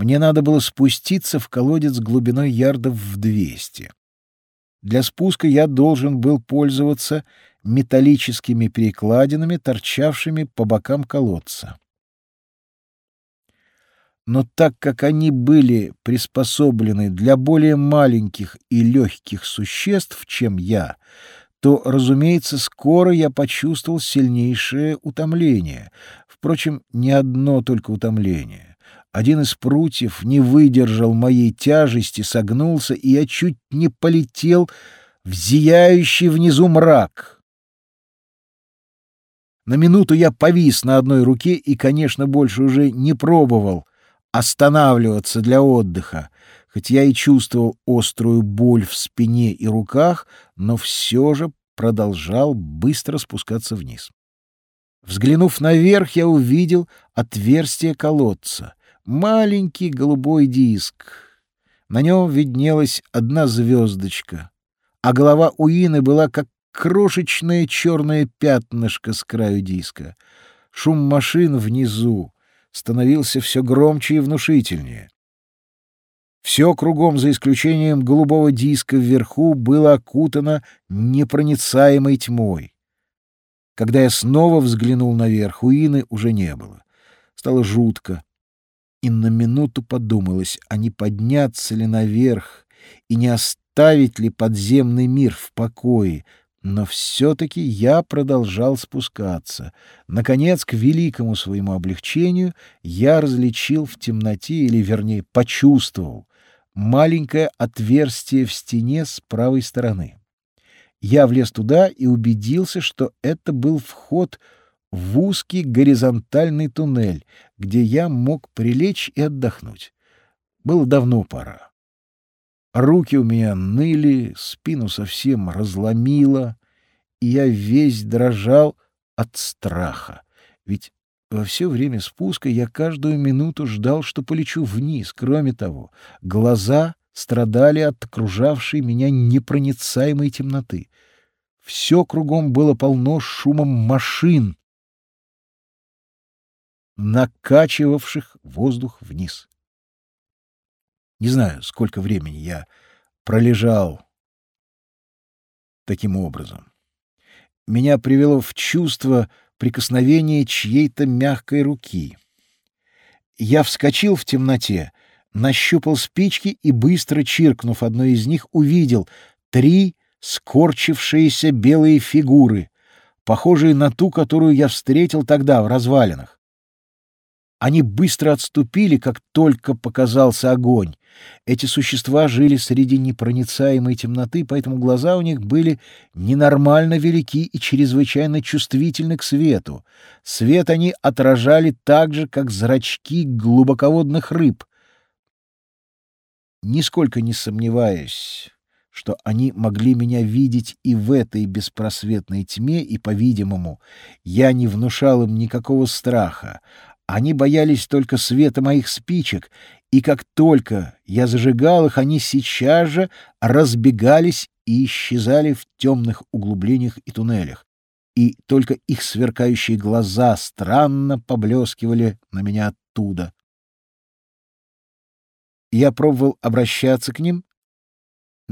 Мне надо было спуститься в колодец глубиной ярдов в двести. Для спуска я должен был пользоваться металлическими перекладинами, торчавшими по бокам колодца. Но так как они были приспособлены для более маленьких и легких существ, чем я, то, разумеется, скоро я почувствовал сильнейшее утомление. Впрочем, не одно только утомление. Один из прутьев не выдержал моей тяжести, согнулся, и я чуть не полетел в зияющий внизу мрак. На минуту я повис на одной руке и, конечно, больше уже не пробовал останавливаться для отдыха, хоть я и чувствовал острую боль в спине и руках, но все же продолжал быстро спускаться вниз. Взглянув наверх, я увидел отверстие колодца, маленький голубой диск. На нем виднелась одна звездочка, а голова Уины была как крошечное черное пятнышко с краю диска. Шум машин внизу становился все громче и внушительнее. Все кругом, за исключением голубого диска вверху, было окутано непроницаемой тьмой. Когда я снова взглянул наверх, Уины уже не было. Стало жутко. И на минуту подумалось, а не подняться ли наверх и не оставить ли подземный мир в покое, но все-таки я продолжал спускаться. Наконец, к великому своему облегчению, я различил в темноте, или, вернее, почувствовал, маленькое отверстие в стене с правой стороны. Я влез туда и убедился, что это был вход в узкий горизонтальный туннель, где я мог прилечь и отдохнуть. Было давно пора. Руки у меня ныли, спину совсем разломило, и я весь дрожал от страха. Ведь во все время спуска я каждую минуту ждал, что полечу вниз. Кроме того, глаза страдали от окружавшей меня непроницаемой темноты. Все кругом было полно шумом машин, накачивавших воздух вниз. Не знаю, сколько времени я пролежал таким образом. Меня привело в чувство прикосновение чьей-то мягкой руки. Я вскочил в темноте, нащупал спички и, быстро чиркнув одной из них, увидел три скорчившиеся белые фигуры, похожие на ту, которую я встретил тогда в развалинах. Они быстро отступили, как только показался огонь. Эти существа жили среди непроницаемой темноты, поэтому глаза у них были ненормально велики и чрезвычайно чувствительны к свету. Свет они отражали так же, как зрачки глубоководных рыб. Нисколько не сомневаясь, что они могли меня видеть и в этой беспросветной тьме, и, по-видимому, я не внушал им никакого страха, они боялись только света моих спичек, и как только я зажигал их, они сейчас же разбегались и исчезали в темных углублениях и туннелях. И только их сверкающие глаза странно поблескивали на меня оттуда. Я пробовал обращаться к ним,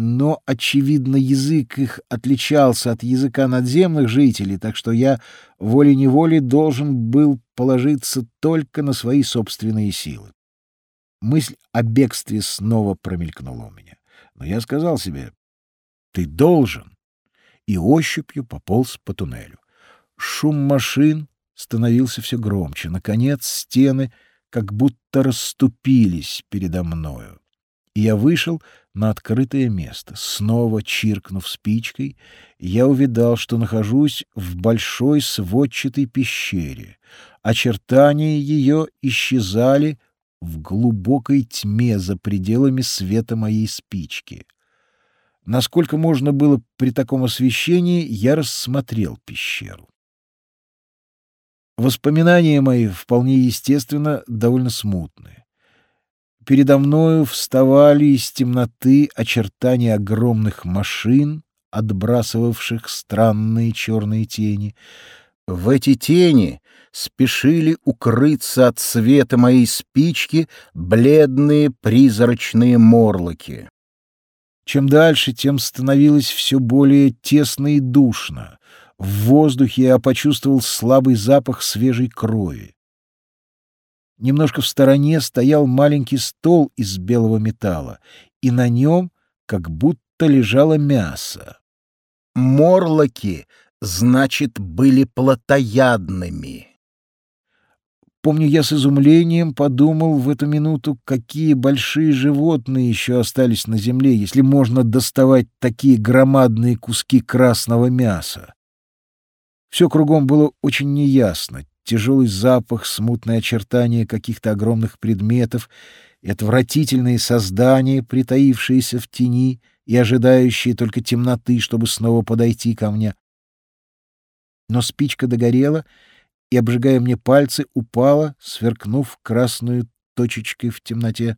но, очевидно, язык их отличался от языка надземных жителей, так что я волей-неволей должен был положиться только на свои собственные силы. Мысль о бегстве снова промелькнула у меня. Но я сказал себе, ты должен, и ощупью пополз по туннелю. Шум машин становился все громче. Наконец стены как будто расступились передо мною и я вышел на открытое место. Снова чиркнув спичкой, я увидал, что нахожусь в большой сводчатой пещере. Очертания ее исчезали в глубокой тьме за пределами света моей спички. Насколько можно было при таком освещении, я рассмотрел пещеру. Воспоминания мои, вполне естественно, довольно смутные. Передо мною вставали из темноты очертания огромных машин, отбрасывавших странные черные тени. В эти тени спешили укрыться от света моей спички бледные призрачные морлоки. Чем дальше, тем становилось все более тесно и душно. В воздухе я почувствовал слабый запах свежей крови. Немножко в стороне стоял маленький стол из белого металла, и на нем как будто лежало мясо. Морлоки, значит, были плотоядными. Помню, я с изумлением подумал в эту минуту, какие большие животные еще остались на земле, если можно доставать такие громадные куски красного мяса. Все кругом было очень неясно. Тяжелый запах, смутные очертания каких-то огромных предметов и отвратительные создания, притаившиеся в тени и ожидающие только темноты, чтобы снова подойти ко мне. Но спичка догорела — и, обжигая мне пальцы, упала, сверкнув красную точечкой в темноте.